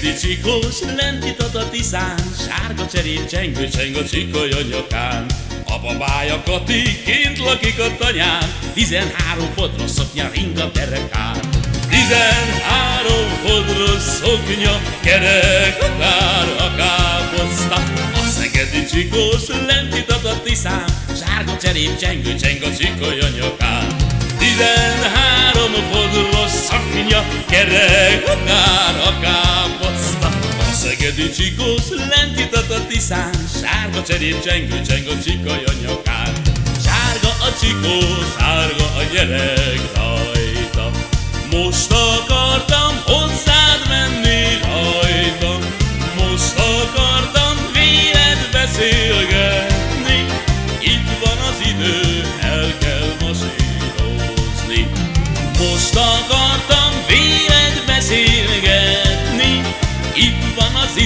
Szegedi csikós, lent a tiszán, Sárga cserép csengő cseng a csikoly a nyakán. A babája Kati kint lakik a tanyán, Tizenhárom fodros szoknya ring a derekán. Tizenhárom fodros szoknya, kerek akár a káposzta. A szegedi csikós, lent a tiszán, Sárga cserép csengő cseng a csikoly a nyakán. Tizenhárom fodros szaknya, kerek akár a káposzta. A szegedi csikós lent jutott a tiszán, Sárga cserép csengő cseng a csikai a nyakán. Sárga a csikó, sárga a gyerek rajta. Most akartam hozzád menni rajta, most akartam véled beszélgetni. Itt van az idő, el kell masírozni. Most akartam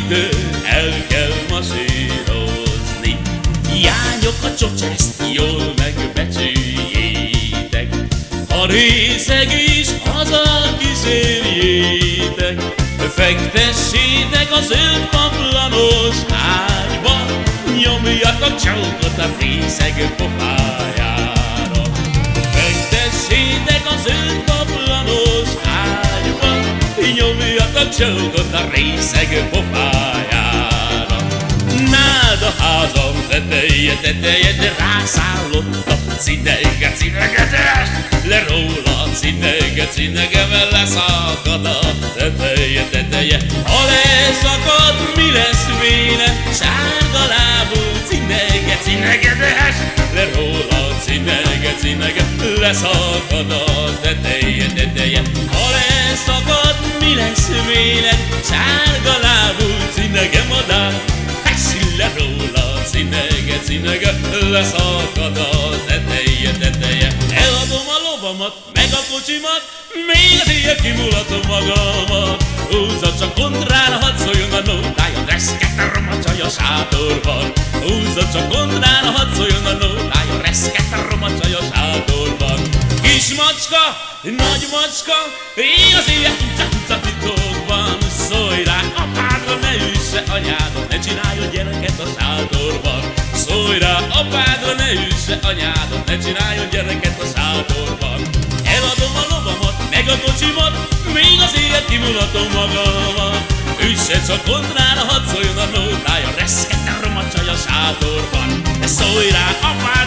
idő, el kell masírozni. Jányok a csocseszt, jól megbecsüljétek. A részeg is haza kísérjétek. Fektessétek a zöld paplanos ágyba, nyomjatok csókot a részeg pofájára. Fektessétek a zöld csókot a részeg pofájára. Nád a házam teteje, teteje, de rászállott a cinege, cinegetes, le róla cinege, cinege, mert leszakad a teteje, teteje. Ha leszakad, mi lesz véle? Sárga lábú cinege, cinegetes, le róla cinege, cinege, leszakad a teteje. Véle? Sárga lábú cinege, madár, Eszi le róla, cinege, cinege, leszakad a teteje, teteje. Eladom a lovamat, meg a kocsimat, ilyen kimulatom magamat. Húzza csak kontrára, hadd szóljon a nótája, reszket romacsaj a sátorban. Húzza csak kontrára, hadd szóljon a nótája, reszket romacsaj a sátorban. Kis macska, nagy macska, én az éjjel utca, utca titokban Szólj rá apádra, ne üsse anyádra, ne csináljon gyereket a sátorban. Szólj rá apádra, ne üsse anyádra, ne csináljon gyereket a sátorban. Eladom a lovamat, meg a kocsimat, még az éjjel kimulatom magamat Üsse csak kontrára, hadd szóljon a nótája, reszket a romacsaj a sátorban. Szólj rá apádra,